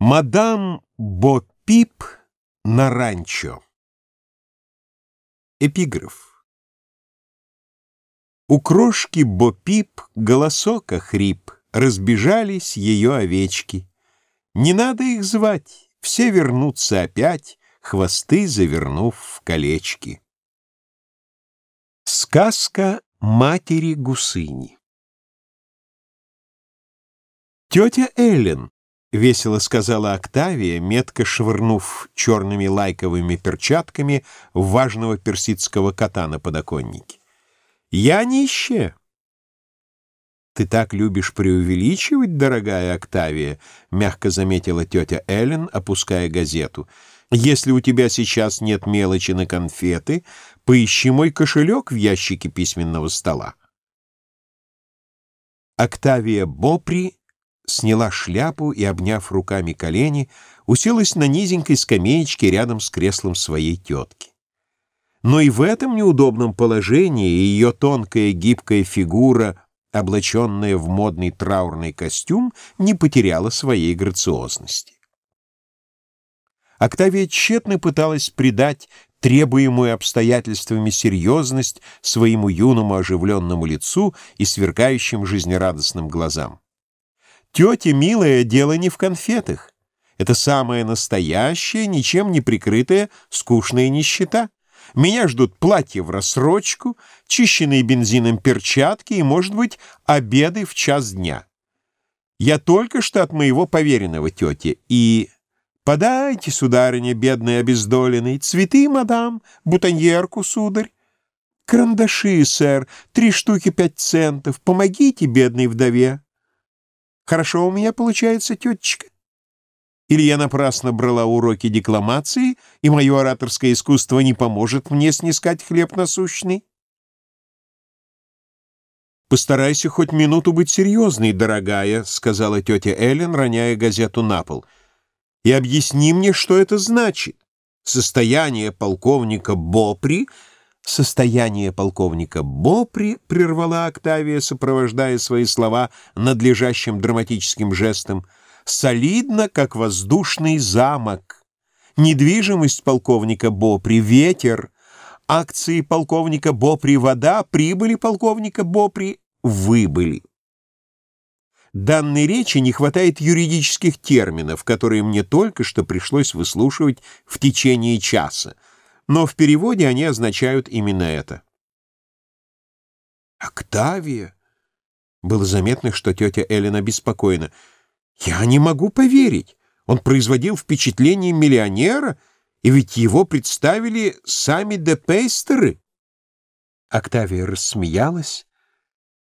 Мадам Бопип на ранчо. Эпиграф. У крошки Бопип голосок охрип, Разбежались ее овечки. Не надо их звать, все вернутся опять, Хвосты завернув в колечки. Сказка матери гусыни Тетя Эллен — весело сказала Октавия, метко швырнув черными лайковыми перчатками важного персидского кота на подоконнике. «Я нищая!» «Ты так любишь преувеличивать, дорогая Октавия», — мягко заметила тетя Эллен, опуская газету. «Если у тебя сейчас нет мелочи на конфеты, поищи мой кошелек в ящике письменного стола». Октавия Бопри сняла шляпу и, обняв руками колени, уселась на низенькой скамеечке рядом с креслом своей тетки. Но и в этом неудобном положении ее тонкая гибкая фигура, облаченная в модный траурный костюм, не потеряла своей грациозности. Октавия тщетно пыталась придать требуемую обстоятельствами серьезность своему юному оживленному лицу и сверкающим жизнерадостным глазам. Тетя, милая, дело не в конфетах. Это самая настоящая, ничем не прикрытая, скучная нищета. Меня ждут платья в рассрочку, чищенные бензином перчатки и, может быть, обеды в час дня. Я только что от моего поверенного тети, и... Подайте, сударыня, бедный обездоленный, цветы, мадам, бутоньерку, сударь. Карандаши, сэр, три штуки пять центов, помогите бедной вдове. Хорошо у меня получается, тетечка? Или я напрасно брала уроки декламации, и мое ораторское искусство не поможет мне снискать хлеб насущный? «Постарайся хоть минуту быть серьезной, дорогая», — сказала тетя Эллен, роняя газету на пол. «И объясни мне, что это значит. Состояние полковника Бопри «Состояние полковника Бопри», — прервала Октавия, сопровождая свои слова надлежащим драматическим жестом, «солидно, как воздушный замок. Недвижимость полковника Бопри — ветер, акции полковника Бопри — вода, прибыли полковника Бопри — выбыли». Данной речи не хватает юридических терминов, которые мне только что пришлось выслушивать в течение часа но в переводе они означают именно это. «Октавия!» Было заметно, что тетя Эллен беспокойна. «Я не могу поверить. Он производил впечатление миллионера, и ведь его представили сами депейстеры». Октавия рассмеялась,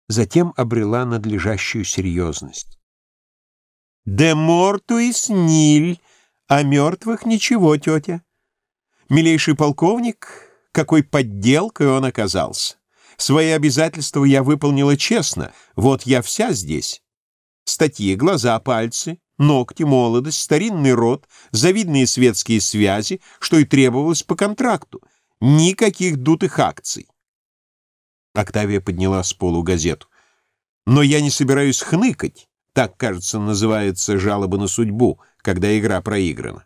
затем обрела надлежащую серьезность. «Де мортуис ниль, о мертвых ничего, тетя. Милейший полковник, какой подделкой он оказался. Свои обязательства я выполнила честно, вот я вся здесь. Статьи, глаза, пальцы, ногти, молодость, старинный род, завидные светские связи, что и требовалось по контракту. Никаких дутых акций. Октавия подняла с полу газету. Но я не собираюсь хныкать, так, кажется, называется жалоба на судьбу, когда игра проиграна.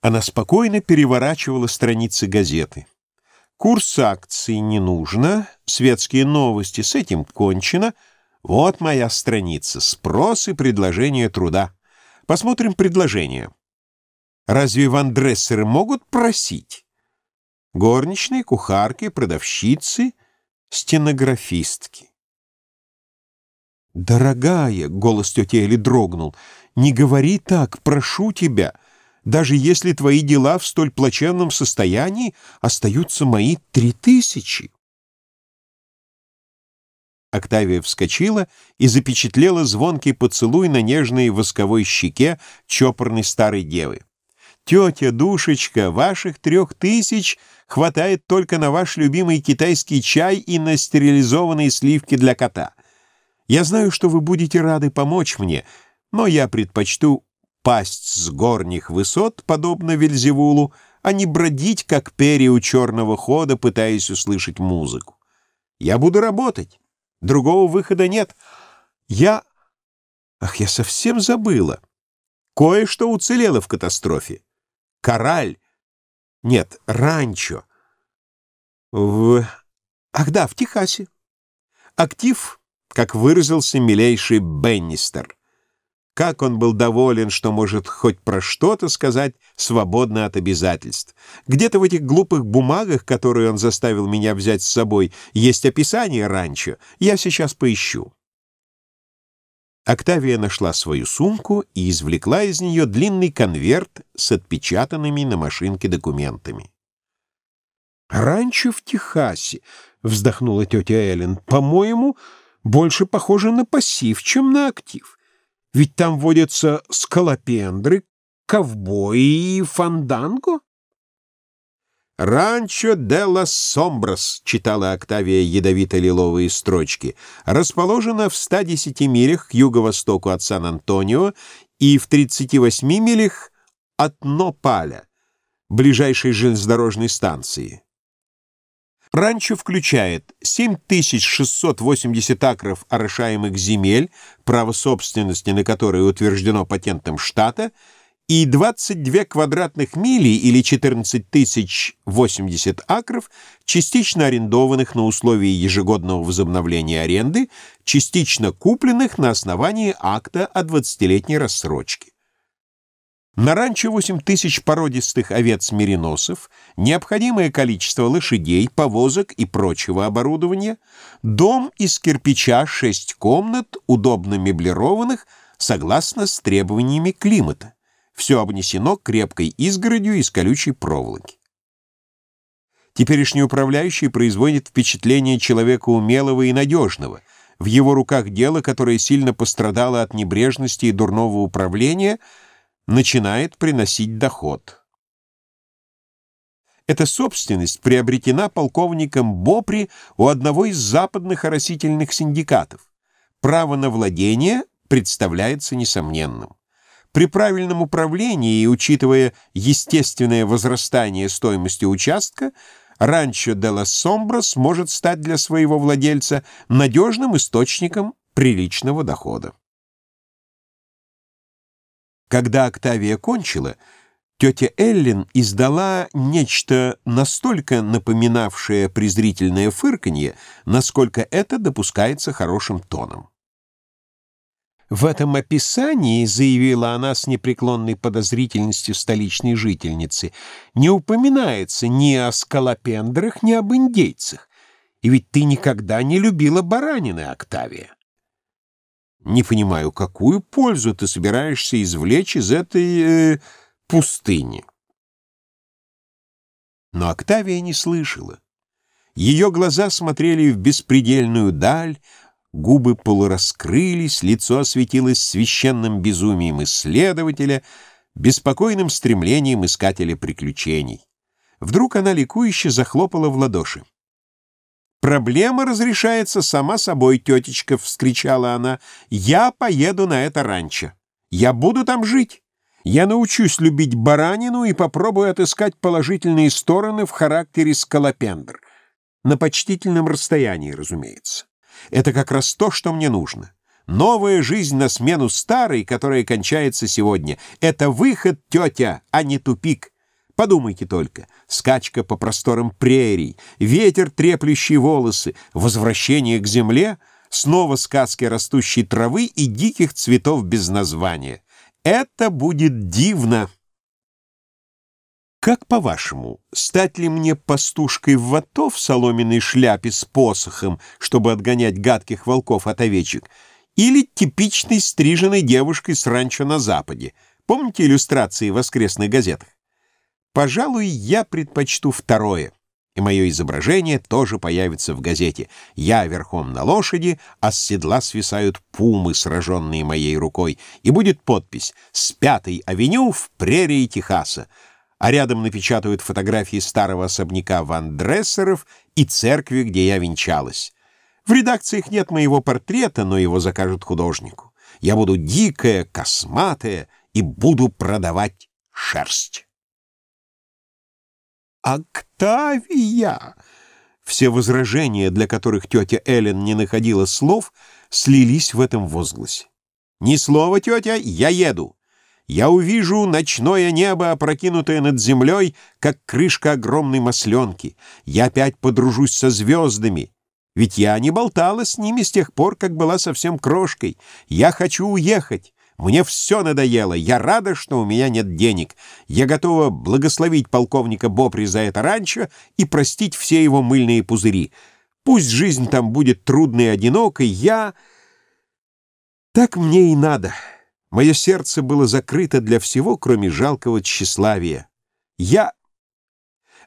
Она спокойно переворачивала страницы газеты. Курс акций не нужно, светские новости с этим кончено. Вот моя страница, спрос и предложение труда. Посмотрим предложение. Разве вандрессеры могут просить? Горничные, кухарки, продавщицы, стенографистки. «Дорогая», — голос тети Эли дрогнул, — «не говори так, прошу тебя» даже если твои дела в столь плачевном состоянии, остаются мои три тысячи. Октавия вскочила и запечатлела звонкий поцелуй на нежной восковой щеке чопорной старой девы. «Тетя, душечка, ваших трех тысяч хватает только на ваш любимый китайский чай и на стерилизованные сливки для кота. Я знаю, что вы будете рады помочь мне, но я предпочту пасть с горних высот, подобно Вельзевулу, а не бродить, как перья у черного хода, пытаясь услышать музыку. Я буду работать. Другого выхода нет. Я... Ах, я совсем забыла. Кое-что уцелело в катастрофе. Кораль. Нет, ранчо. В... Ах да, в Техасе. Актив, как выразился милейший Беннистер. Как он был доволен, что может хоть про что-то сказать свободно от обязательств. Где-то в этих глупых бумагах, которые он заставил меня взять с собой, есть описание ранчо. Я сейчас поищу. Октавия нашла свою сумку и извлекла из нее длинный конверт с отпечатанными на машинке документами. «Ранчо в Техасе», — вздохнула тетя Эллен, — «по-моему, больше похоже на пассив, чем на актив. Ведь там водятся скалопендры, ковбои и фанданго. «Ранчо де лас Сомбрас», — читала Октавия ядовито-лиловые строчки, расположена в 110 милях к юго-востоку от Сан-Антонио и в 38 милях от Нопаля, ближайшей железнодорожной станции. Ранчо включает 7680 акров орошаемых земель, право собственности на которые утверждено патентом штата, и 22 квадратных мили или 14 тысяч 80 акров, частично арендованных на условии ежегодного возобновления аренды, частично купленных на основании акта о 20-летней рассрочке. На ранчо 8 тысяч породистых овец-мериносов, необходимое количество лошадей, повозок и прочего оборудования, дом из кирпича 6 комнат, удобно меблированных, согласно с требованиями климата. Все обнесено крепкой изгородью из колючей проволоки. Теперешний управляющий производит впечатление человека умелого и надежного. В его руках дело, которое сильно пострадало от небрежности и дурного управления – начинает приносить доход. Эта собственность приобретена полковником Бопри у одного из западных оросительных синдикатов. Право на владение представляется несомненным. При правильном управлении и учитывая естественное возрастание стоимости участка, ранчо де ла Сомброс может стать для своего владельца надежным источником приличного дохода. Когда Октавия кончила, тетя Эллен издала нечто настолько напоминавшее презрительное фырканье, насколько это допускается хорошим тоном. В этом описании, заявила она с непреклонной подозрительностью столичной жительницы, не упоминается ни о скалопендрах, ни об индейцах. И ведь ты никогда не любила баранины, Октавия. Не понимаю, какую пользу ты собираешься извлечь из этой э, пустыни? Но Октавия не слышала. Ее глаза смотрели в беспредельную даль, губы полураскрылись, лицо осветилось священным безумием исследователя, беспокойным стремлением искателя приключений. Вдруг она ликующе захлопала в ладоши. «Проблема разрешается сама собой, тетечка», — вскричала она. «Я поеду на это ранчо. Я буду там жить. Я научусь любить баранину и попробую отыскать положительные стороны в характере скалопендр. На почтительном расстоянии, разумеется. Это как раз то, что мне нужно. Новая жизнь на смену старой, которая кончается сегодня. Это выход, тетя, а не тупик». Подумайте только. Скачка по просторам прерий, ветер, треплющий волосы, возвращение к земле, снова сказки растущей травы и диких цветов без названия. Это будет дивно. Как по-вашему, стать ли мне пастушкой в вато в соломенной шляпе с посохом, чтобы отгонять гадких волков от овечек, или типичной стриженной девушкой с ранчо на Западе? Помните иллюстрации в воскресных газетах? Пожалуй, я предпочту второе, и мое изображение тоже появится в газете. Я верхом на лошади, а с седла свисают пумы, сраженные моей рукой, и будет подпись «С пятой авеню в прерии Техаса», а рядом напечатают фотографии старого особняка Ван Дрессеров и церкви, где я венчалась. В редакциях нет моего портрета, но его закажут художнику. Я буду дикая, косматая и буду продавать шерсть. «Октавия!» Все возражения, для которых тетя Эллен не находила слов, слились в этом возгласе. Ни слова, тетя, я еду. Я увижу ночное небо, опрокинутое над землей, как крышка огромной масленки. Я опять подружусь со звездами. Ведь я не болтала с ними с тех пор, как была совсем крошкой. Я хочу уехать. Мне все надоело. Я рада, что у меня нет денег. Я готова благословить полковника Бопри за это ранчо и простить все его мыльные пузыри. Пусть жизнь там будет трудной и одинокой, я... Так мне и надо. Мое сердце было закрыто для всего, кроме жалкого тщеславия. Я...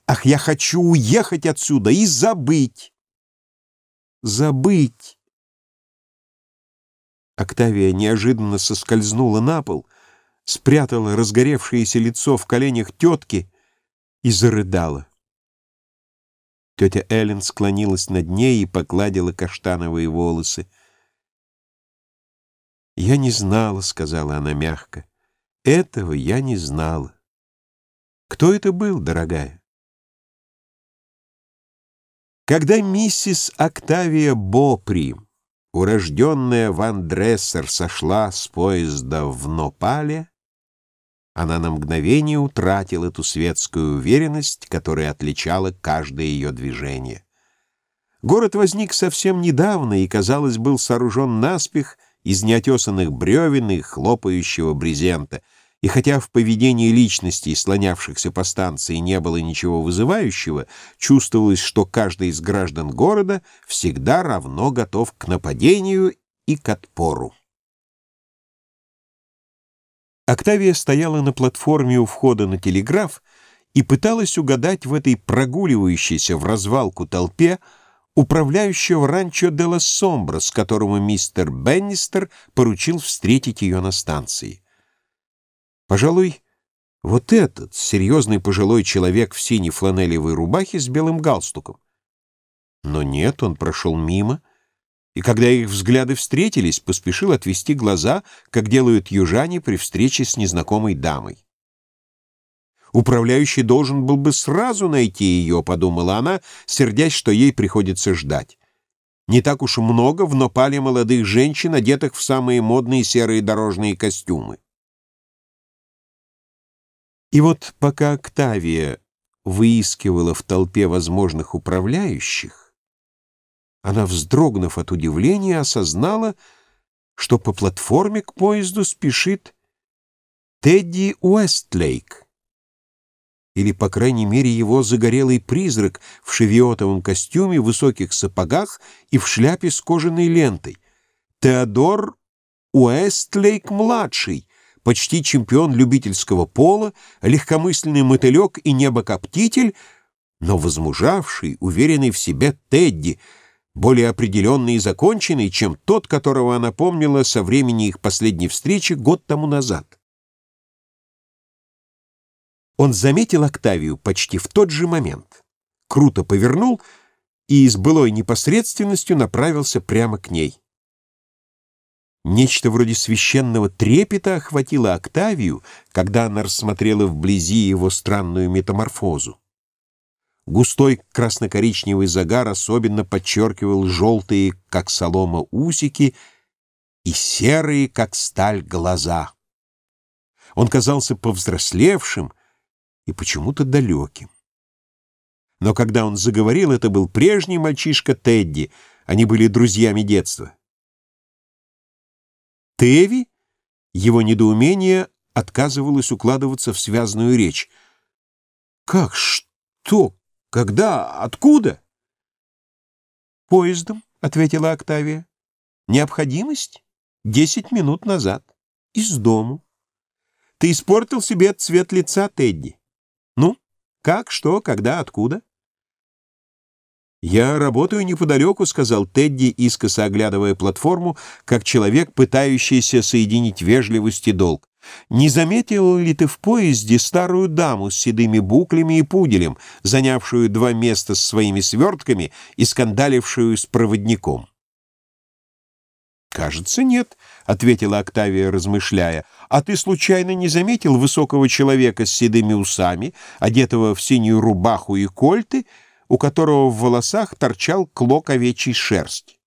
Ах, я хочу уехать отсюда и забыть. Забыть. Октавия неожиданно соскользнула на пол, спрятала разгоревшееся лицо в коленях тетки и зарыдала. Тетя Эллен склонилась над ней и погладила каштановые волосы. «Я не знала», — сказала она мягко. «Этого я не знала». «Кто это был, дорогая?» Когда миссис Октавия Бопри урожденная Ван Дрессер сошла с поезда в Нопале, она на мгновение утратила эту светскую уверенность, которая отличала каждое ее движение. Город возник совсем недавно и, казалось, был сооружен наспех из неотесанных бревен и хлопающего брезента — и хотя в поведении личностей, слонявшихся по станции, не было ничего вызывающего, чувствовалось, что каждый из граждан города всегда равно готов к нападению и к отпору. Октавия стояла на платформе у входа на телеграф и пыталась угадать в этой прогуливающейся в развалку толпе управляющего ранчо Делла Сомбра, с которому мистер Беннистер поручил встретить ее на станции. Пожалуй, вот этот серьезный пожилой человек в синей фланелевой рубахе с белым галстуком. Но нет, он прошел мимо, и когда их взгляды встретились, поспешил отвести глаза, как делают южане при встрече с незнакомой дамой. Управляющий должен был бы сразу найти ее, подумала она, сердясь, что ей приходится ждать. Не так уж много в Нопале молодых женщин, одетых в самые модные серые дорожные костюмы. И вот пока Октавия выискивала в толпе возможных управляющих, она, вздрогнув от удивления, осознала, что по платформе к поезду спешит Тедди Уэстлейк, или, по крайней мере, его загорелый призрак в шевиотовом костюме, высоких сапогах и в шляпе с кожаной лентой. Теодор Уэстлейк-младший, почти чемпион любительского пола, легкомысленный мотылек и небокоптитель, но возмужавший, уверенный в себе Тедди, более определенный и законченный, чем тот, которого она помнила со времени их последней встречи год тому назад. Он заметил Октавию почти в тот же момент, круто повернул и с былой непосредственностью направился прямо к ней. Нечто вроде священного трепета охватило Октавию, когда она рассмотрела вблизи его странную метаморфозу. Густой красно-коричневый загар особенно подчеркивал желтые, как солома, усики и серые, как сталь, глаза. Он казался повзрослевшим и почему-то далеким. Но когда он заговорил, это был прежний мальчишка Тедди, они были друзьями детства. Теви, его недоумение отказывалось укладываться в связную речь. «Как? Что? Когда? Откуда?» «Поездом», — ответила Октавия. «Необходимость? Десять минут назад. Из дому. Ты испортил себе цвет лица, Тедди. Ну, как, что, когда, откуда?» «Я работаю неподалеку», — сказал Тедди, искоса оглядывая платформу, как человек, пытающийся соединить вежливость и долг. «Не заметил ли ты в поезде старую даму с седыми буклями и пуделем, занявшую два места с своими свертками и скандалившую с проводником?» «Кажется, нет», — ответила Октавия, размышляя. «А ты случайно не заметил высокого человека с седыми усами, одетого в синюю рубаху и кольты, — у которого в волосах торчал клок овечьей шерсти.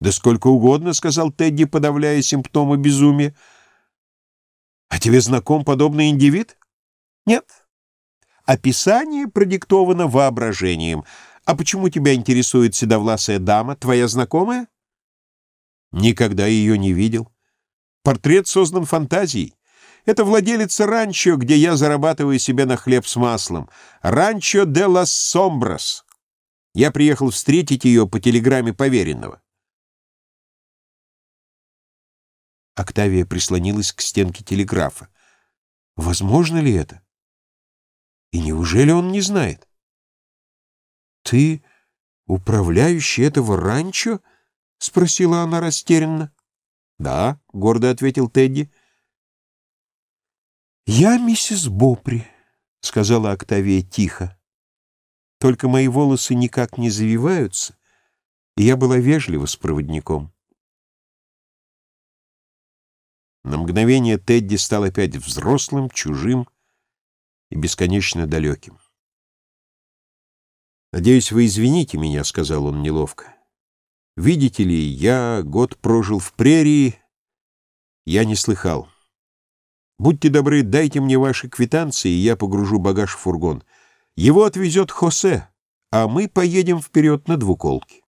«Да сколько угодно», — сказал Тедди, подавляя симптомы безумия. «А тебе знаком подобный индивид?» «Нет». «Описание продиктовано воображением. А почему тебя интересует седовласая дама, твоя знакомая?» «Никогда ее не видел. Портрет создан фантазией. Это владелица ранчо, где я зарабатываю себе на хлеб с маслом. Ранчо де лас Сомбрас. Я приехал встретить ее по телеграмме поверенного». Октавия прислонилась к стенке телеграфа. Возможно ли это? И неужели он не знает? «Ты управляющий этого ранчо?» — спросила она растерянно. «Да», — гордо ответил Тедди. «Я миссис Бопри», — сказала Октавия тихо. «Только мои волосы никак не завиваются, и я была вежлива с проводником». На мгновение Тедди стал опять взрослым, чужим и бесконечно далеким. «Надеюсь, вы извините меня», — сказал он неловко. «Видите ли, я год прожил в прерии, я не слыхал. Будьте добры, дайте мне ваши квитанции, и я погружу багаж в фургон. Его отвезет Хосе, а мы поедем вперед на двуколке».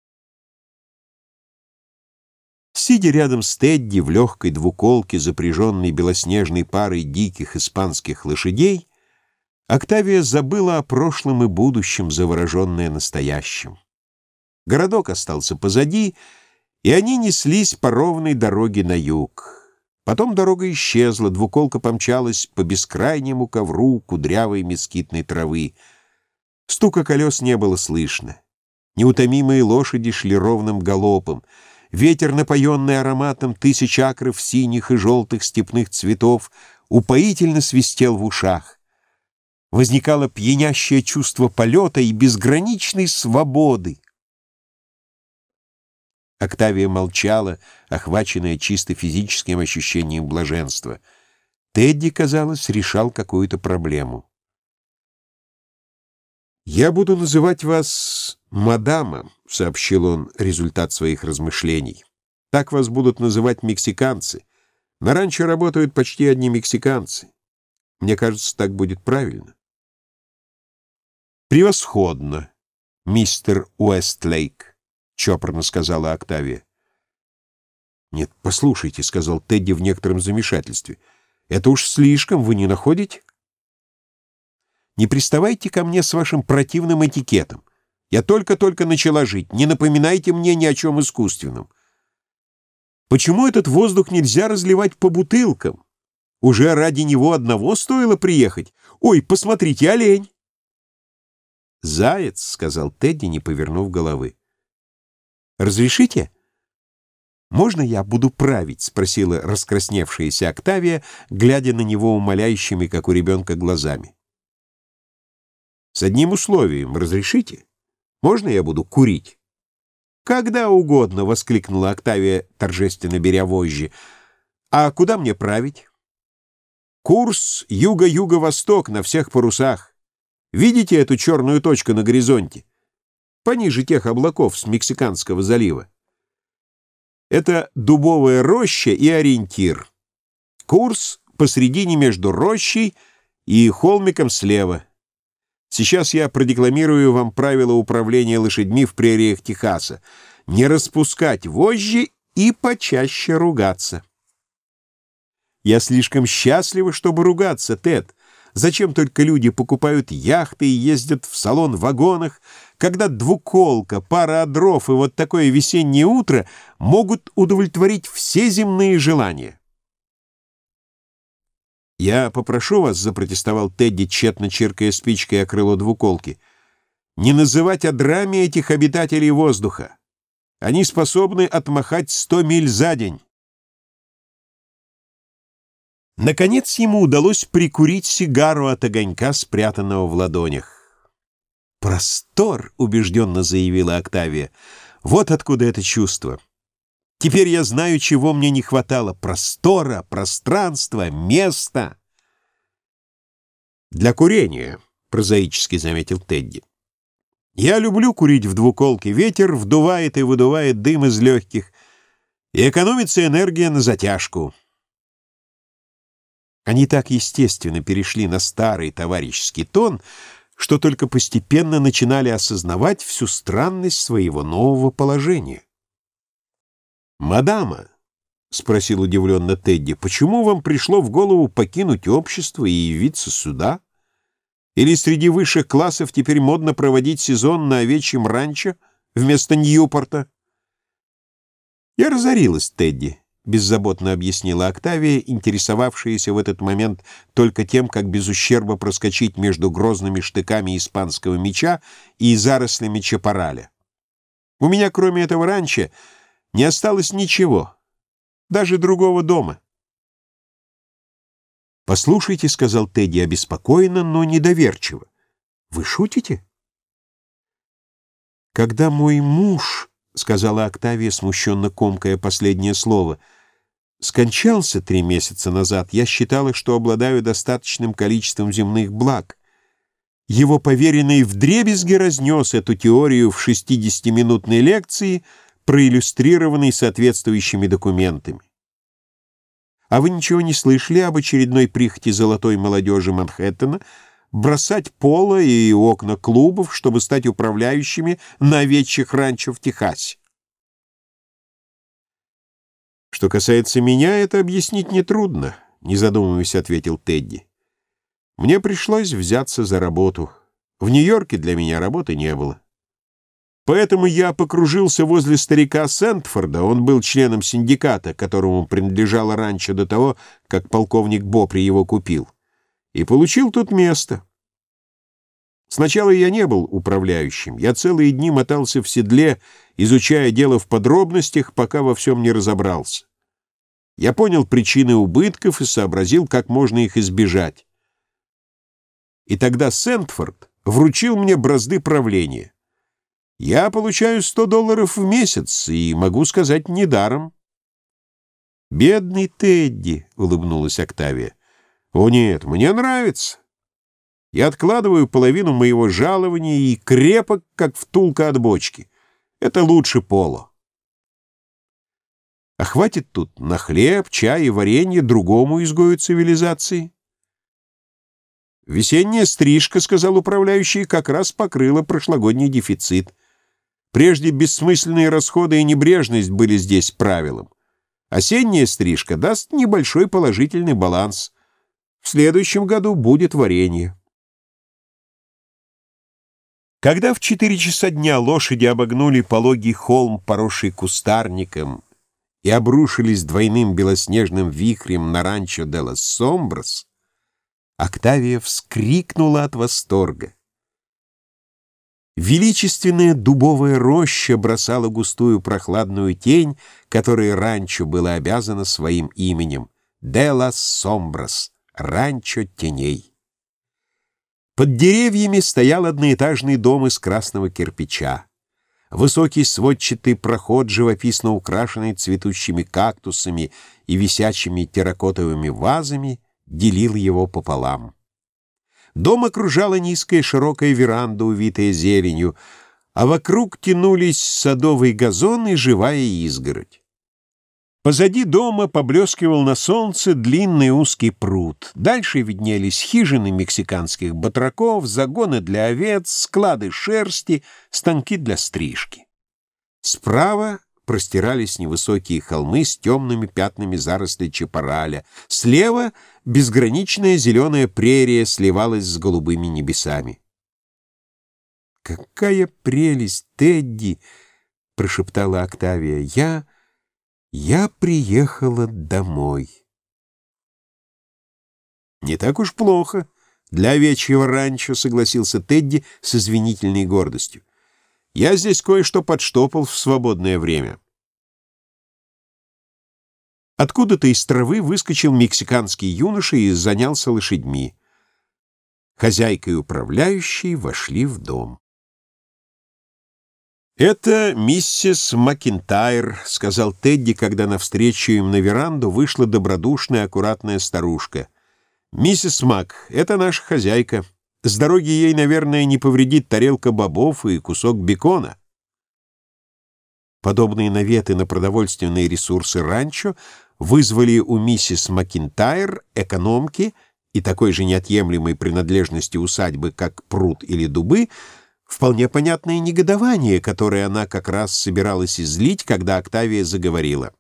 Сидя рядом с Тедди в легкой двуколке, запряженной белоснежной парой диких испанских лошадей, Октавия забыла о прошлом и будущем, завороженная настоящим. Городок остался позади, и они неслись по ровной дороге на юг. Потом дорога исчезла, двуколка помчалась по бескрайнему ковру кудрявой мескитной травы. Стука колес не было слышно. Неутомимые лошади шли ровным галопом — Ветер, напоенный ароматом тысяч акров синих и желтых степных цветов, упоительно свистел в ушах. Возникало пьянящее чувство полета и безграничной свободы. Октавия молчала, охваченная чисто физическим ощущением блаженства. Тедди, казалось, решал какую-то проблему. «Я буду называть вас мадама», — сообщил он результат своих размышлений. «Так вас будут называть мексиканцы. На ранчо работают почти одни мексиканцы. Мне кажется, так будет правильно». «Превосходно, мистер Уэстлейк», — чопорно сказала Октавия. «Нет, послушайте», — сказал Тедди в некотором замешательстве. «Это уж слишком, вы не находите?» Не приставайте ко мне с вашим противным этикетом. Я только-только начала жить. Не напоминайте мне ни о чем искусственном. Почему этот воздух нельзя разливать по бутылкам? Уже ради него одного стоило приехать. Ой, посмотрите, олень!» «Заяц», — сказал Тедди, не повернув головы. «Разрешите?» «Можно я буду править?» — спросила раскрасневшаяся Октавия, глядя на него умоляющими, как у ребенка, глазами. С одним условием. Разрешите? Можно я буду курить? «Когда угодно!» — воскликнула Октавия, торжественно беря вожжи. «А куда мне править?» «Курс юго-юго-восток на всех парусах. Видите эту черную точку на горизонте? Пониже тех облаков с Мексиканского залива. Это дубовая роща и ориентир. Курс посредине между рощей и холмиком слева. Сейчас я продекламирую вам правила управления лошадьми в прериях Техаса. Не распускать вожжи и почаще ругаться. Я слишком счастлива, чтобы ругаться, Тед. Зачем только люди покупают яхты и ездят в салон вагонах, когда двуколка, пара дров и вот такое весеннее утро могут удовлетворить все земные желания? «Я попрошу вас», — запротестовал Тедди, тщетно чиркая спичкой о крыло двуколки, «не называть о драме этих обитателей воздуха. Они способны отмахать сто миль за день». Наконец ему удалось прикурить сигару от огонька, спрятанного в ладонях. «Простор», — убежденно заявила Октавия, — «вот откуда это чувство». Теперь я знаю, чего мне не хватало — простора, пространства, места. Для курения, — прозаически заметил Тедди. Я люблю курить в двуколке. Ветер вдувает и выдувает дым из легких — И экономится энергия на затяжку. Они так естественно перешли на старый товарищеский тон, что только постепенно начинали осознавать всю странность своего нового положения. «Мадама», — спросил удивленно Тедди, — «почему вам пришло в голову покинуть общество и явиться сюда? Или среди высших классов теперь модно проводить сезон на овечьем ранчо вместо Ньюпорта?» «Я разорилась, Тедди», — беззаботно объяснила Октавия, интересовавшаяся в этот момент только тем, как без ущерба проскочить между грозными штыками испанского меча и зарослями чапараля. «У меня, кроме этого ранчо, не осталось ничего, даже другого дома». «Послушайте», — сказал Тедди обеспокоенно, но недоверчиво, — «вы шутите?» «Когда мой муж...» — сказала Октавия, смущенно комкая последнее слово. «Скончался три месяца назад. Я считала, что обладаю достаточным количеством земных благ. Его поверенный вдребезги разнес эту теорию в шестидесятиминутной лекции, проиллюстрированной соответствующими документами. А вы ничего не слышали об очередной прихоти золотой молодежи Манхэттена — бросать поло и окна клубов, чтобы стать управляющими на овечьих ранчо в Техасе. «Что касается меня, это объяснить нетрудно», — не задумываясь, ответил Тедди. «Мне пришлось взяться за работу. В Нью-Йорке для меня работы не было. Поэтому я покружился возле старика Сентфорда, он был членом синдиката, которому принадлежало раньше до того, как полковник Бопри его купил и получил тут место. Сначала я не был управляющим, я целые дни мотался в седле, изучая дело в подробностях, пока во всем не разобрался. Я понял причины убытков и сообразил, как можно их избежать. И тогда Сентфорд вручил мне бразды правления. Я получаю 100 долларов в месяц, и могу сказать, недаром. «Бедный Тедди», — улыбнулась Октавия. О нет, мне нравится. Я откладываю половину моего жалования и крепок, как втулка от бочки. Это лучше поло. А хватит тут на хлеб, чай и варенье другому изгою цивилизации. Весенняя стрижка, сказал управляющий, как раз покрыла прошлогодний дефицит. Прежде бессмысленные расходы и небрежность были здесь правилом. Осенняя стрижка даст небольшой положительный баланс — в следующем году будет варенье. Когда в четыре часа дня лошади обогнули пологий холм, поросший кустарником, и обрушились двойным белоснежным вихрем на ранчо де лас Сомброс, Октавия вскрикнула от восторга. Величественная дубовая роща бросала густую прохладную тень, которой ранчо было обязано своим именем — «Де лас Сомброс» ранчо теней. Под деревьями стоял одноэтажный дом из красного кирпича. Высокий сводчатый проход, живописно украшенный цветущими кактусами и висячими терракотовыми вазами, делил его пополам. Дом окружала низкая широкая веранда, увитая зеленью, а вокруг тянулись садовый газон и живая изгородь. Позади дома поблескивал на солнце длинный узкий пруд. Дальше виднелись хижины мексиканских батраков, загоны для овец, склады шерсти, станки для стрижки. Справа простирались невысокие холмы с темными пятнами зарослей чапараля. Слева безграничная зеленая прерия сливалась с голубыми небесами. «Какая прелесть, Тедди!» — прошептала Октавия. «Я...» Я приехала домой. Не так уж плохо. Для овечьего ранчо согласился Тедди с извинительной гордостью. Я здесь кое-что подштопал в свободное время. Откуда-то из травы выскочил мексиканский юноша и занялся лошадьми. Хозяйка и управляющий вошли в дом. «Это миссис Макинтайр», — сказал Тедди, когда навстречу им на веранду вышла добродушная, аккуратная старушка. «Миссис Мак, это наша хозяйка. С дороги ей, наверное, не повредит тарелка бобов и кусок бекона». Подобные наветы на продовольственные ресурсы ранчо вызвали у миссис Макинтайр, экономки и такой же неотъемлемой принадлежности усадьбы, как пруд или дубы, вполне понятное негодование, которое она как раз собиралась излить, когда Октавия заговорила.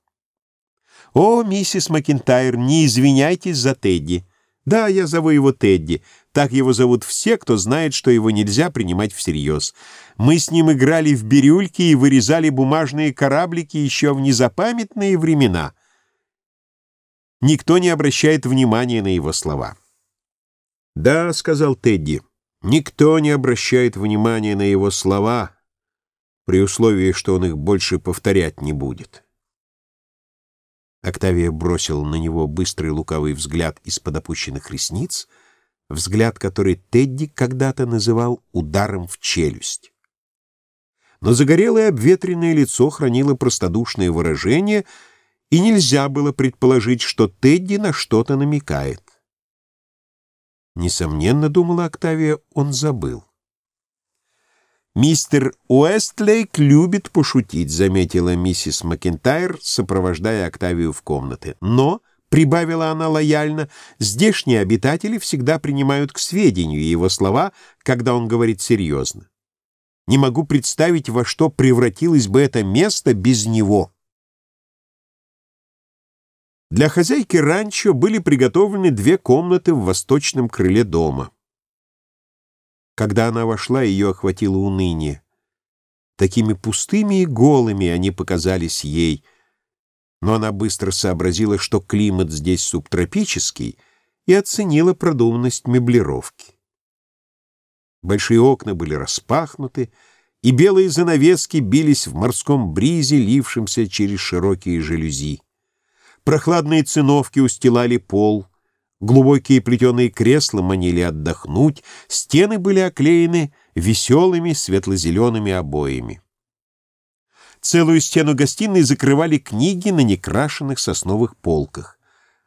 «О, миссис Макинтайр, не извиняйтесь за Тедди. Да, я зову его Тедди. Так его зовут все, кто знает, что его нельзя принимать всерьез. Мы с ним играли в бирюльки и вырезали бумажные кораблики еще в незапамятные времена. Никто не обращает внимания на его слова. «Да», — сказал Тедди, — «никто не обращает внимания на его слова, при условии, что он их больше повторять не будет». Октавия бросил на него быстрый лукавый взгляд из-под опущенных ресниц, взгляд, который Тедди когда-то называл ударом в челюсть. Но загорелое обветренное лицо хранило простодушное выражение, и нельзя было предположить, что Тедди на что-то намекает. Несомненно, думала Октавия, он забыл. «Мистер Уэстлейк любит пошутить», — заметила миссис Макентайр, сопровождая Октавию в комнаты. «Но», — прибавила она лояльно, — «здешние обитатели всегда принимают к сведению его слова, когда он говорит серьезно. Не могу представить, во что превратилось бы это место без него». Для хозяйки ранчо были приготовлены две комнаты в восточном крыле дома. Когда она вошла, ее охватило уныние. Такими пустыми и голыми они показались ей. Но она быстро сообразила, что климат здесь субтропический, и оценила продуманность меблировки. Большие окна были распахнуты, и белые занавески бились в морском бризе, лившемся через широкие жалюзи. Прохладные циновки устилали пол — Глубокие плетеные кресла манили отдохнуть, стены были оклеены веселыми светло-зелеными обоями. Целую стену гостиной закрывали книги на некрашенных сосновых полках.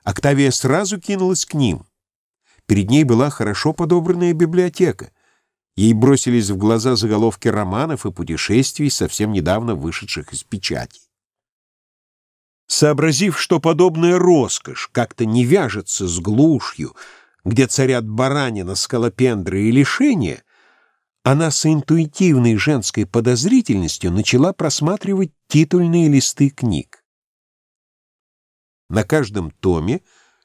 Октавия сразу кинулась к ним. Перед ней была хорошо подобранная библиотека. Ей бросились в глаза заголовки романов и путешествий, совсем недавно вышедших из печати. Сообразив, что подобная роскошь как-то не вяжется с глушью, где царят баранина, скалопендры и лишения, она с интуитивной женской подозрительностью начала просматривать титульные листы книг. На каждом томе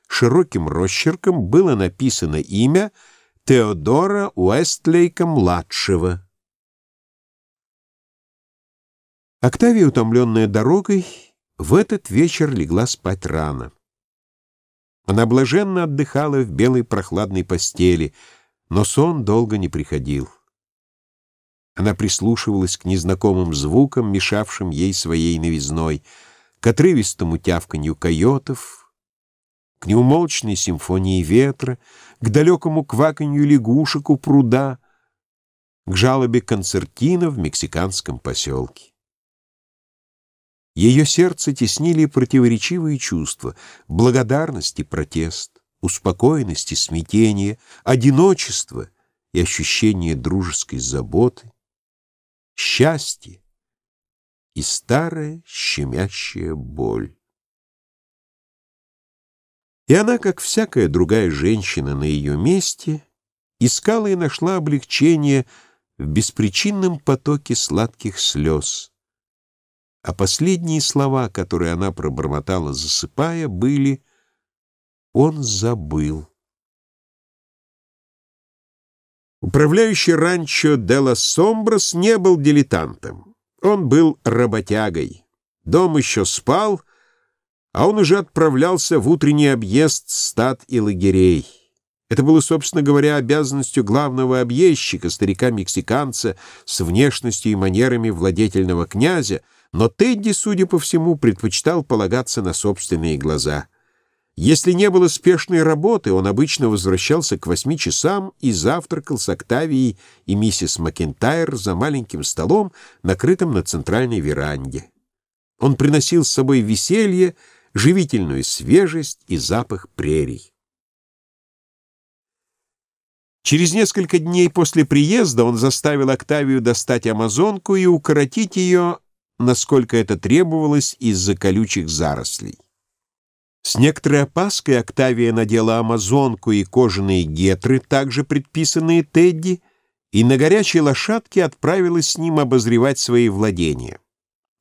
широким росчерком было написано имя Теодора Уэстлейка-младшего. Октавия, утомленная дорогой, в этот вечер легла спать рано. Она блаженно отдыхала в белой прохладной постели, но сон долго не приходил. Она прислушивалась к незнакомым звукам, мешавшим ей своей новизной, к отрывистому тявканью койотов, к неумолчной симфонии ветра, к далекому кваканью лягушек у пруда, к жалобе концертина в мексиканском поселке. Ее сердце теснили противоречивые чувства — благодарность и протест, успокоенность и смятение, одиночество и ощущение дружеской заботы, счастье и старая щемящая боль. И она, как всякая другая женщина на ее месте, искала и нашла облегчение в беспричинном потоке сладких слез — а последние слова, которые она пробормотала, засыпая, были «Он забыл». Управляющий ранчо Делла Сомброс не был дилетантом. Он был работягой. Дом еще спал, а он уже отправлялся в утренний объезд стад и лагерей. Это было, собственно говоря, обязанностью главного объездчика, старика-мексиканца с внешностью и манерами владетельного князя, но Тедди, судя по всему, предпочитал полагаться на собственные глаза. Если не было спешной работы, он обычно возвращался к восьми часам и завтракал с Октавией и миссис Макентайр за маленьким столом, накрытым на центральной веранде. Он приносил с собой веселье, живительную свежесть и запах прерий. Через несколько дней после приезда он заставил Октавию достать амазонку и укоротить ее насколько это требовалось из-за колючих зарослей. С некоторой опаской Октавия надела амазонку и кожаные гетры, также предписанные Тедди, и на горячей лошадке отправилась с ним обозревать свои владения.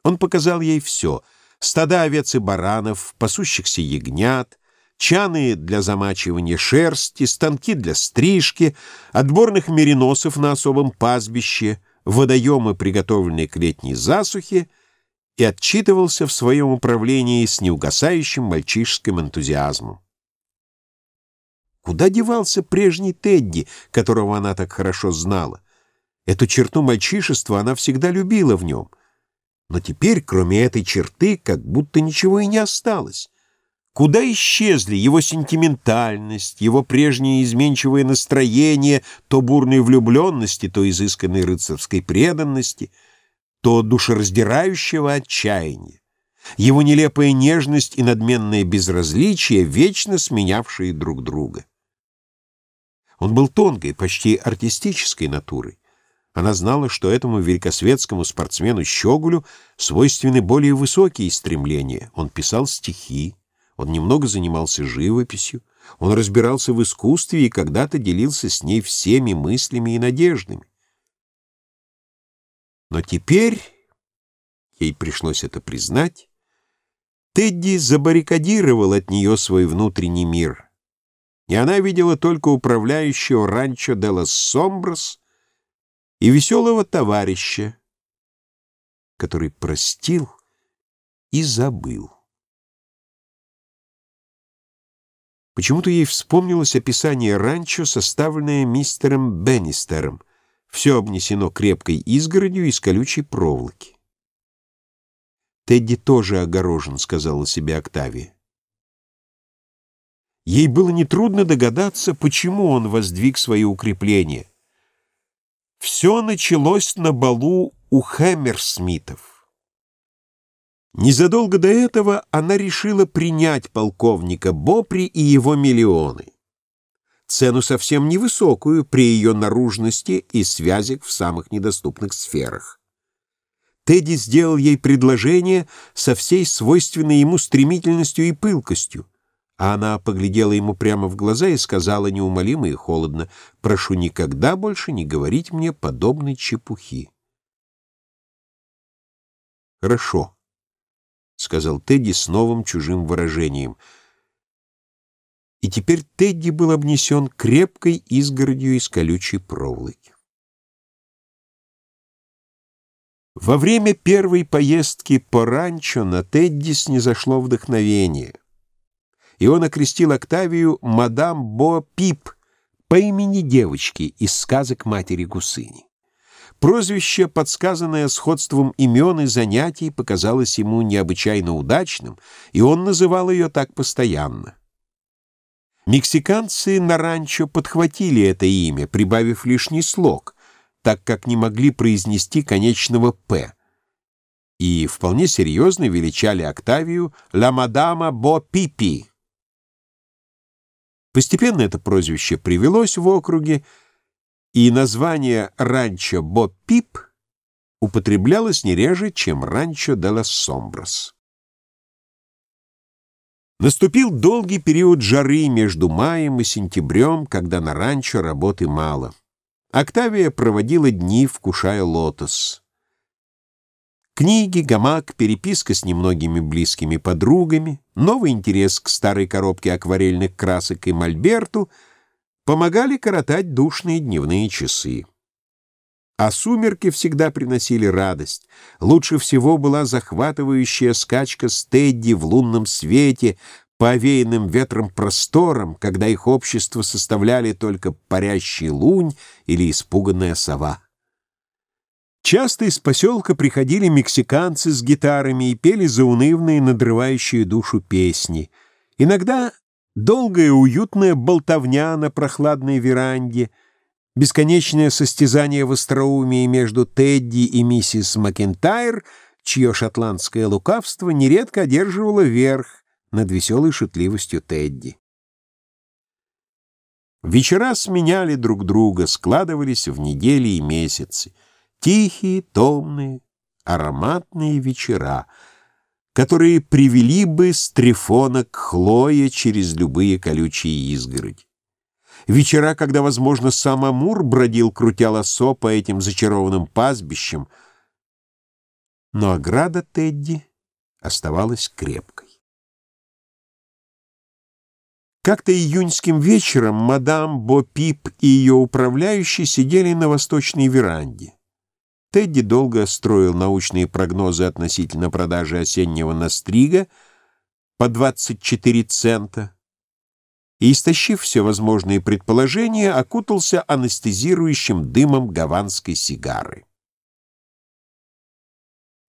Он показал ей все — стада овец и баранов, пасущихся ягнят, чаны для замачивания шерсти, станки для стрижки, отборных мериносов на особом пастбище, водоемы, приготовленные к летней засухе — и отчитывался в своем управлении с неугасающим мальчишеским энтузиазмом. Куда девался прежний Тедди, которого она так хорошо знала? Эту черту мальчишества она всегда любила в нем. Но теперь, кроме этой черты, как будто ничего и не осталось. Куда исчезли его сентиментальность, его прежнее изменчивое настроение, то бурной влюбленности, то изысканной рыцарской преданности — то душераздирающего отчаяния, его нелепая нежность и надменное безразличие, вечно сменявшие друг друга. Он был тонкой, почти артистической натурой. Она знала, что этому великосветскому спортсмену Щеголю свойственны более высокие стремления. Он писал стихи, он немного занимался живописью, он разбирался в искусстве и когда-то делился с ней всеми мыслями и надеждами. Но теперь, ей пришлось это признать, Тедди забаррикадировал от нее свой внутренний мир, и она видела только управляющего ранчо де лас Сомброс и веселого товарища, который простил и забыл. Почему-то ей вспомнилось описание ранчо, составленное мистером Беннистером — все обнесено крепкой изгородью из колючей проволоки. «Тедди тоже огорожен», — сказала себе Октавия. Ей было нетрудно догадаться, почему он воздвиг свои укрепления. Все началось на балу у Хэмерсмитов. Незадолго до этого она решила принять полковника Бопри и его миллионы цену совсем невысокую при ее наружности и связях в самых недоступных сферах. Тедди сделал ей предложение со всей свойственной ему стремительностью и пылкостью, а она поглядела ему прямо в глаза и сказала неумолимо и холодно, «Прошу никогда больше не говорить мне подобной чепухи». «Хорошо», — сказал Тедди с новым чужим выражением, — и теперь Тедди был обнесен крепкой изгородью из колючей проволоки. Во время первой поездки по ранчо на Тедди снизошло вдохновение, и он окрестил Октавию мадам Бо Пип по имени девочки из сказок матери Гусыни. Прозвище, подсказанное сходством имен и занятий, показалось ему необычайно удачным, и он называл ее так постоянно. Мексиканцы на ранчо подхватили это имя, прибавив лишний слог, так как не могли произнести конечного «п», и вполне серьезно величали Октавию «Ла мадама Бо Пипи». Постепенно это прозвище привелось в округе, и название ранчо Бо Пип употреблялось не реже, чем ранчо де лас Сомброс. Наступил долгий период жары между маем и сентябрем, когда на ранчо работы мало. Октавия проводила дни, вкушая лотос. Книги, гамак, переписка с немногими близкими подругами, новый интерес к старой коробке акварельных красок и мольберту помогали коротать душные дневные часы. А сумерки всегда приносили радость. Лучше всего была захватывающая скачка с Тедди в лунном свете, по овеянным ветром просторам, когда их общество составляли только парящий лунь или испуганная сова. Часто из поселка приходили мексиканцы с гитарами и пели заунывные, надрывающие душу песни. Иногда долгая уютная болтовня на прохладной веранде — Бесконечное состязание в остроумии между Тедди и миссис Макентайр, чье шотландское лукавство нередко одерживало верх над веселой шутливостью Тедди. Вечера сменяли друг друга, складывались в недели и месяцы. Тихие, томные, ароматные вечера, которые привели бы Стрефона к Хлое через любые колючие изгороди. Вечера, когда, возможно, сам Амур бродил, крутя лосо по этим зачарованным пастбищам, но ограда Тедди оставалась крепкой. Как-то июньским вечером мадам Бо Пип и ее управляющий сидели на восточной веранде. Тедди долго строил научные прогнозы относительно продажи осеннего настрига по 24 цента и, истощив все возможные предположения, окутался анестезирующим дымом гаванской сигары.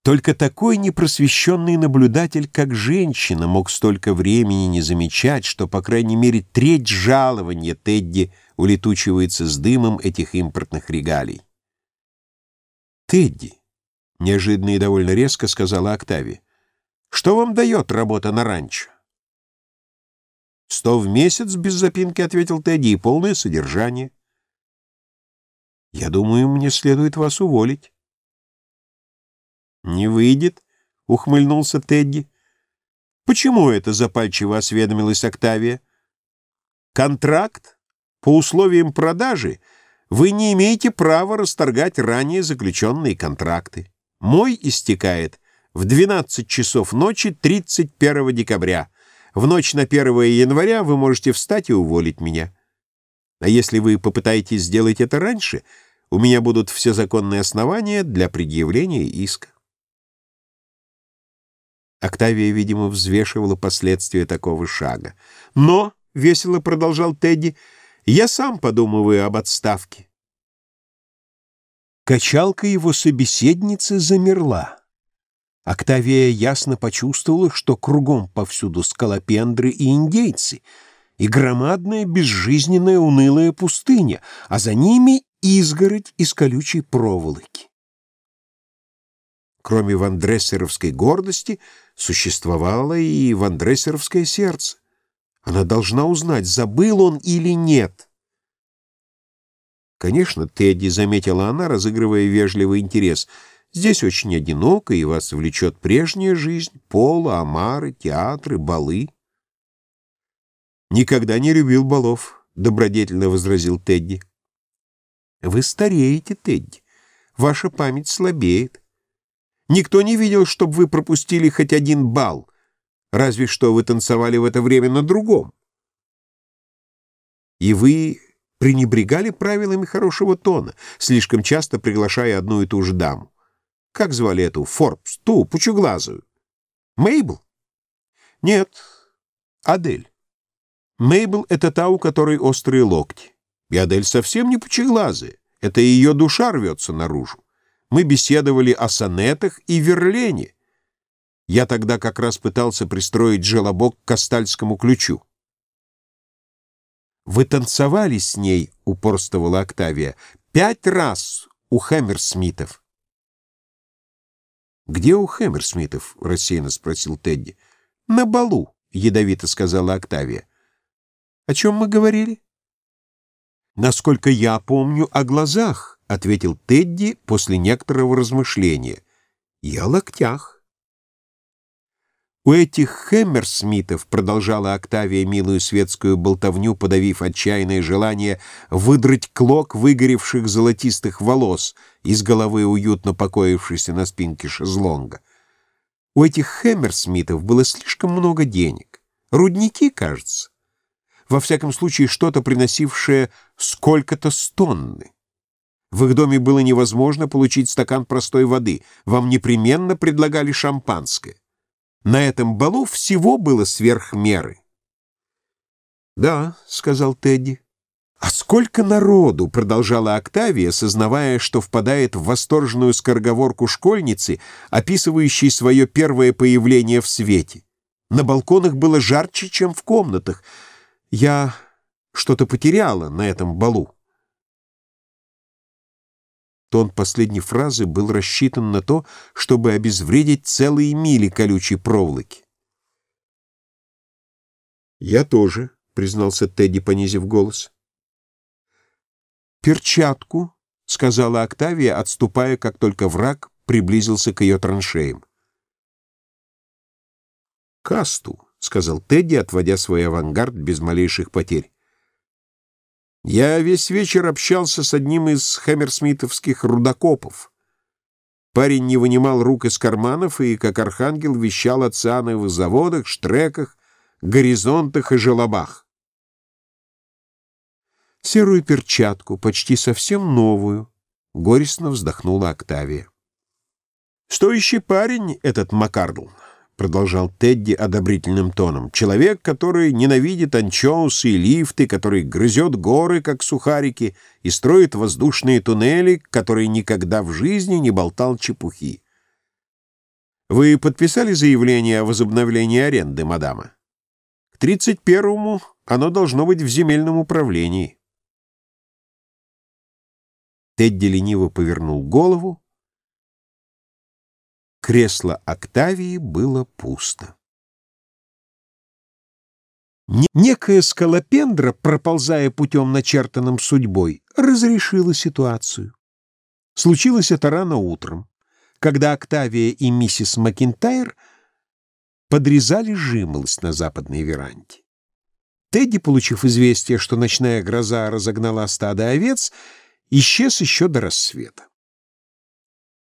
Только такой непросвещенный наблюдатель, как женщина, мог столько времени не замечать, что, по крайней мере, треть жалования Тедди улетучивается с дымом этих импортных регалий. «Тедди», — неожиданно и довольно резко сказала Октавия, — «что вам дает работа на ранчо?» «Сто в месяц, без запинки», — ответил Тедди, — «и полное содержание». «Я думаю, мне следует вас уволить». «Не выйдет», — ухмыльнулся Тедди. «Почему это?» — запальчиво осведомилась Октавия. «Контракт по условиям продажи — вы не имеете права расторгать ранее заключенные контракты. Мой истекает в 12 часов ночи 31 декабря. В ночь на 1 января вы можете встать и уволить меня. А если вы попытаетесь сделать это раньше, у меня будут все законные основания для предъявления иска. Октавия, видимо, взвешивала последствия такого шага. «Но», — весело продолжал Тедди, — я сам подумываю об отставке. Качалка его собеседницы замерла. Октавия ясно почувствовала, что кругом повсюду скалопендры и индейцы, и громадная безжизненная унылая пустыня, а за ними изгородь из колючей проволоки. Кроме вандрессеровской гордости существовало и вандрессеровское сердце. Она должна узнать, забыл он или нет. Конечно, Тедди, заметила она, разыгрывая вежливый интерес, здесь очень одиноко, и вас влечет прежняя жизнь, пола, омары, театры, балы. Никогда не любил балов, добродетельно возразил Тедди. Вы стареете, Тедди. Ваша память слабеет. Никто не видел, чтобы вы пропустили хоть один бал — Разве что вы танцевали в это время на другом. И вы пренебрегали правилами хорошего тона, слишком часто приглашая одну и ту же даму. Как звали эту? Форбс, ту, пучеглазую. Мейбл? Нет, Адель. Мейбл — это та, у которой острые локти. И Адель совсем не пучеглазая. Это ее душа рвется наружу. Мы беседовали о сонетах и верлене. Я тогда как раз пытался пристроить желобок к кастальскому ключу. «Вы танцевали с ней», — упорствовала Октавия, — «пять раз у Хэмерсмитов». «Где у Хэмерсмитов?» — рассеянно спросил Тедди. «На балу», — ядовито сказала Октавия. «О чем мы говорили?» «Насколько я помню, о глазах», — ответил Тедди после некоторого размышления. «И о локтях». У этих Хэммерсмитов, продолжала Октавия милую светскую болтовню, подавив отчаянное желание выдрать клок выгоревших золотистых волос из головы уютно покоившейся на спинке шезлонга. У этих Хэммерсмитов было слишком много денег. Рудники, кажется. Во всяком случае, что-то приносившее сколько-то стонны. В их доме было невозможно получить стакан простой воды. Вам непременно предлагали шампанское. На этом балу всего было сверх меры. «Да», — сказал Тедди. «А сколько народу!» — продолжала Октавия, сознавая, что впадает в восторженную скороговорку школьницы, описывающей свое первое появление в свете. На балконах было жарче, чем в комнатах. Я что-то потеряла на этом балу. Тон последней фразы был рассчитан на то, чтобы обезвредить целые мили колючей проволоки. «Я тоже», — признался Тедди, понизив голос. «Перчатку», — сказала Октавия, отступая, как только враг приблизился к ее траншеям. «Касту», — сказал Тедди, отводя свой авангард без малейших потерь. «Я весь вечер общался с одним из хэмерсмитовских рудокопов. Парень не вынимал рук из карманов и, как архангел, вещал о циановых заводах, штреках, горизонтах и желобах. Серую перчатку, почти совсем новую, горестно вздохнула Октавия. «Стоящий парень этот Маккардл», — продолжал Тедди одобрительным тоном. «Человек, который ненавидит анчоусы и лифты, который грызет горы, как сухарики, и строит воздушные туннели, который никогда в жизни не болтал чепухи. Вы подписали заявление о возобновлении аренды, мадама? К тридцать первому оно должно быть в земельном управлении». Тедди лениво повернул голову, Кресло Октавии было пусто. Некая скалопендра, проползая путем, начертанным судьбой, разрешила ситуацию. Случилось это рано утром, когда Октавия и миссис Макинтайр подрезали жимолость на западной веранде. Тедди, получив известие, что ночная гроза разогнала стадо овец, исчез еще до рассвета.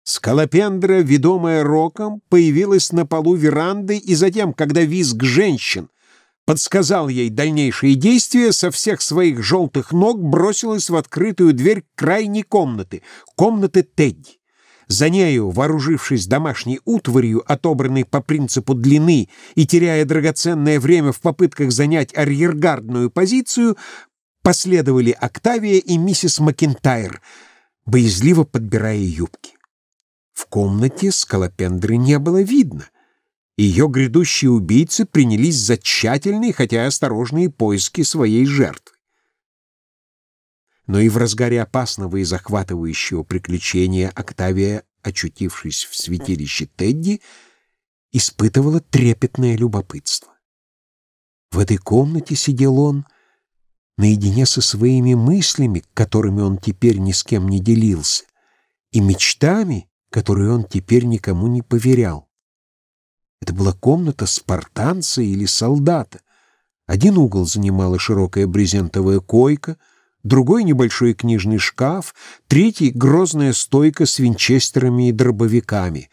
Скалопендра, ведомая роком, появилась на полу веранды, и затем, когда визг женщин подсказал ей дальнейшие действия, со всех своих желтых ног бросилась в открытую дверь крайней комнаты, комнаты Тедди. За нею, вооружившись домашней утварью, отобранной по принципу длины и теряя драгоценное время в попытках занять арьергардную позицию, последовали Октавия и миссис Макентайр, боязливо подбирая юбки. В комнате скалопендры не было видно. Ее грядущие убийцы принялись за тщательные, хотя и осторожные поиски своей жертвы. Но и в разгаре опасного и захватывающего приключения Октавия, очутившись в святилище Тедди, испытывала трепетное любопытство. В этой комнате сидел он наедине со своими мыслями, которыми он теперь ни с кем не делился, и мечтами, которую он теперь никому не поверял. Это была комната спартанца или солдата. Один угол занимала широкая брезентовая койка, другой — небольшой книжный шкаф, третий — грозная стойка с винчестерами и дробовиками.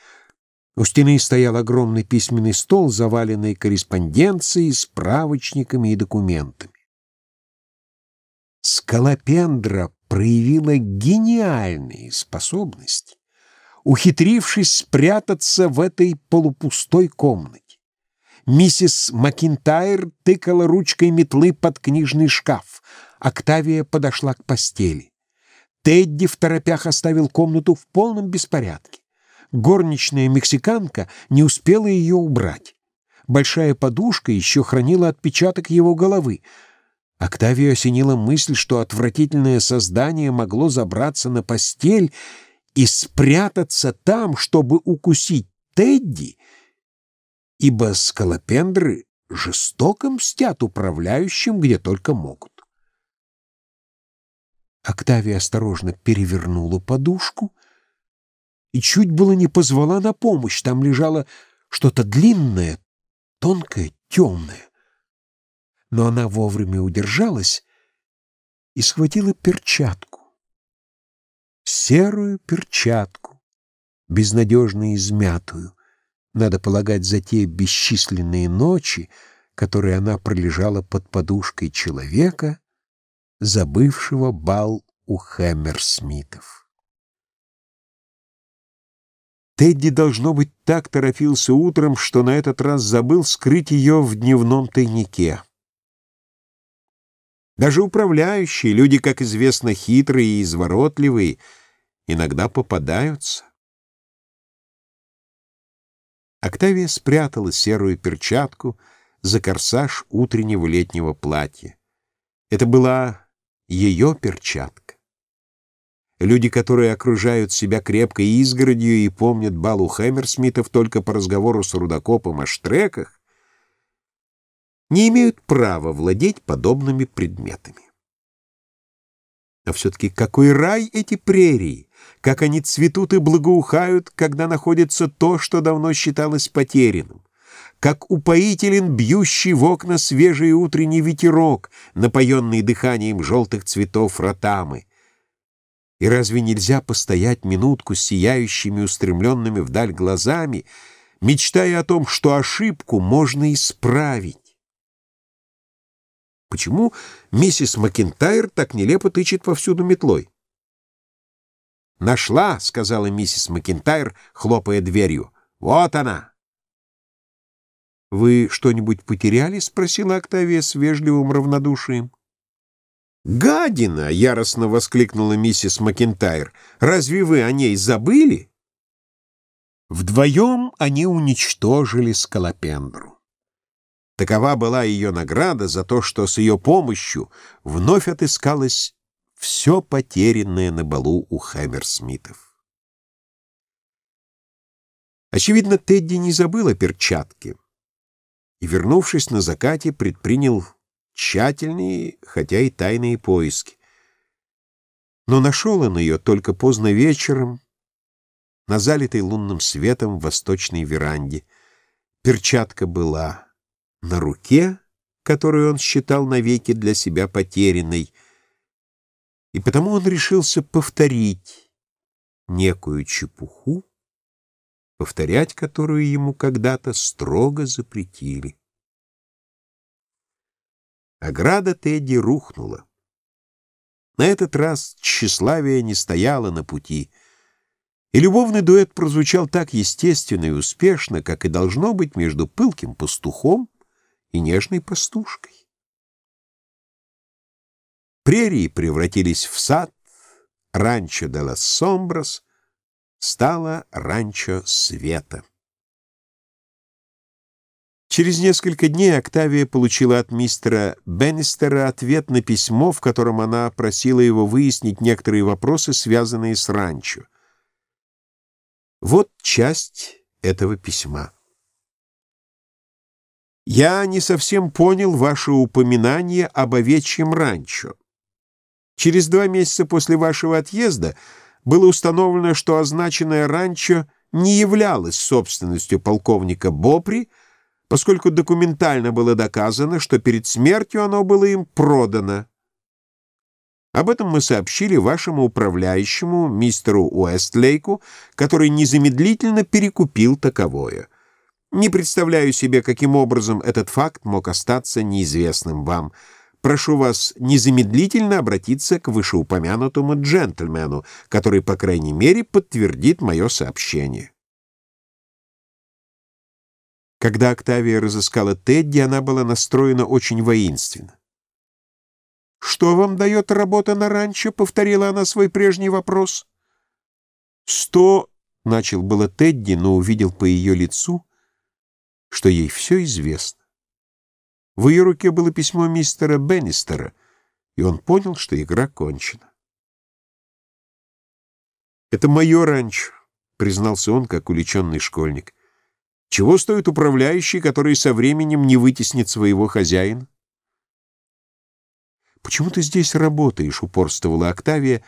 У стены стоял огромный письменный стол, заваленный корреспонденцией, справочниками и документами. Скалопендра проявила гениальные способности ухитрившись спрятаться в этой полупустой комнате. Миссис Макинтайр тыкала ручкой метлы под книжный шкаф. Октавия подошла к постели. Тедди в торопях оставил комнату в полном беспорядке. Горничная мексиканка не успела ее убрать. Большая подушка еще хранила отпечаток его головы. Октавию осенила мысль, что отвратительное создание могло забраться на постель и спрятаться там, чтобы укусить Тедди, ибо скалопендры жестоко мстят управляющим, где только могут. Октавия осторожно перевернула подушку и чуть было не позвала на помощь. Там лежало что-то длинное, тонкое, темное. Но она вовремя удержалась и схватила перчатку серую перчатку, безнадежно измятую, надо полагать, за те бесчисленные ночи, которые она пролежала под подушкой человека, забывшего бал у Хэмерсмитов. Тедди, должно быть, так торопился утром, что на этот раз забыл скрыть ее в дневном тайнике. Даже управляющие, люди, как известно, хитрые и изворотливые, иногда попадаются. Октавия спрятала серую перчатку за корсаж утреннего летнего платья. Это была ее перчатка. Люди, которые окружают себя крепкой изгородью и помнят балу Хэмерсмитов только по разговору с рудокопом о штреках, не имеют права владеть подобными предметами. А все-таки какой рай эти прерии! как они цветут и благоухают, когда находится то, что давно считалось потерянным, как упоителен бьющий в окна свежий утренний ветерок, напоенный дыханием желтых цветов ротамы. И разве нельзя постоять минутку с сияющими устремленными вдаль глазами, мечтая о том, что ошибку можно исправить? Почему миссис Макентайр так нелепо тычет повсюду метлой? «Нашла», — сказала миссис Макентайр, хлопая дверью. «Вот она!» «Вы что-нибудь потеряли?» — спросила Октавия с вежливым равнодушием. «Гадина!» — яростно воскликнула миссис Макентайр. «Разве вы о ней забыли?» Вдвоем они уничтожили скалопендру. Такова была ее награда за то, что с ее помощью вновь отыскалось все потерянное на балу у Хэмерсмитов. Очевидно, Тедди не забыл о перчатке и, вернувшись на закате, предпринял тщательные, хотя и тайные поиски. Но нашел он ее только поздно вечером на залитой лунным светом восточной веранде. Перчатка была на руке, которую он считал навеки для себя потерянной, и потому он решился повторить некую чепуху, повторять которую ему когда-то строго запретили. Ограда Тедди рухнула. На этот раз тщеславие не стояло на пути, и любовный дуэт прозвучал так естественно и успешно, как и должно быть между пылким пастухом и нежной пастушкой. Прерии превратились в сад, ранчо де лас Сомброс стало ранчо света. Через несколько дней Октавия получила от мистера Беннистера ответ на письмо, в котором она просила его выяснить некоторые вопросы, связанные с ранчо. Вот часть этого письма. Я не совсем понял ваше упоминание об овечьем ранчо. Через два месяца после вашего отъезда было установлено, что означенное ранчо не являлось собственностью полковника Бопри, поскольку документально было доказано, что перед смертью оно было им продано. Об этом мы сообщили вашему управляющему, мистеру Уэстлейку, который незамедлительно перекупил таковое. Не представляю себе, каким образом этот факт мог остаться неизвестным вам. Прошу вас незамедлительно обратиться к вышеупомянутому джентльмену, который, по крайней мере, подтвердит мое сообщение. Когда Октавия разыскала Тедди, она была настроена очень воинственно. «Что вам дает работа на ранчо?» — повторила она свой прежний вопрос. «Сто...» — начал было Тедди, но увидел по ее лицу — что ей все известно. В ее руке было письмо мистера Беннистера, и он понял, что игра кончена. «Это мое ранчо», — признался он, как уличенный школьник. «Чего стоит управляющий, который со временем не вытеснит своего хозяина?» «Почему ты здесь работаешь?» — упорствовала Октавия,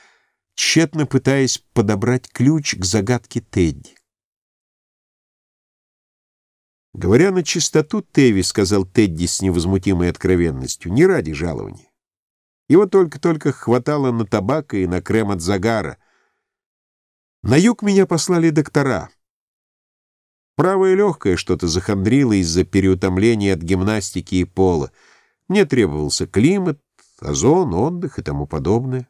тщетно пытаясь подобрать ключ к загадке Тедди. Говоря на чистоту, Теви, — сказал Тедди с невозмутимой откровенностью, — не ради жалования. Его только-только хватало на табак и на крем от загара. На юг меня послали доктора. Правое легкое что-то захандрило из-за переутомления от гимнастики и пола. Мне требовался климат, озон, отдых и тому подобное.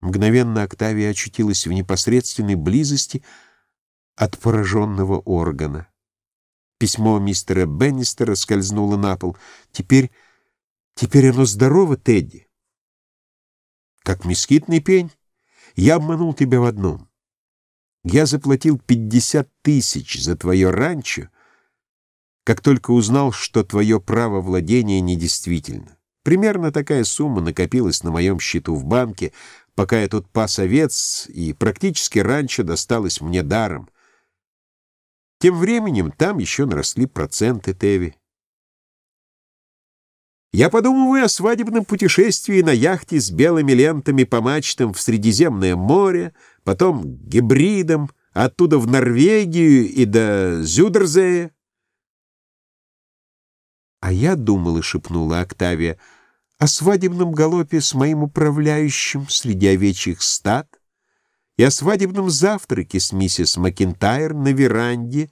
Мгновенно Октавия очутилась в непосредственной близости — от пораженного органа. Письмо мистера Беннистера скользнуло на пол. Теперь... теперь оно здорово, Тедди. Как мескитный пень. Я обманул тебя в одном. Я заплатил пятьдесят тысяч за твое ранчо, как только узнал, что твое право владения недействительно. Примерно такая сумма накопилась на моем счету в банке, пока я тут пас овец, и практически раньше досталось мне даром — тем временем там еще наросли проценты Теви. Я подумываю о свадебном путешествии на яхте с белыми лентами по мачтам в Средиземное море, потом гибридом, оттуда в Норвегию и до Зюдерзея. А я думала, — шепнула Октавия, — о свадебном галопе с моим управляющим среди овечьих стад и о свадебном завтраке с миссис Макинтайр на веранде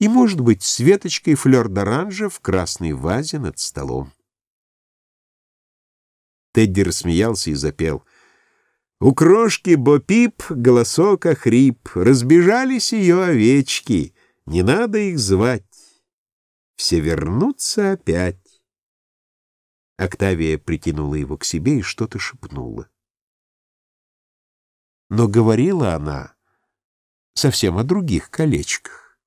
и, может быть, с веточкой флёр-д'оранжа в красной вазе над столом. Тедди рассмеялся и запел. У крошки Бопип голосок охрип, Разбежались ее овечки, не надо их звать. Все вернутся опять. Октавия притянула его к себе и что-то шепнула. Но говорила она совсем о других колечках.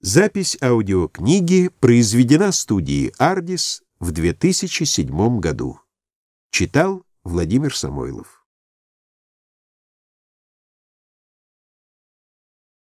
Запись аудиокниги произведена студией «Ардис» в 2007 году. Читал Владимир Самойлов.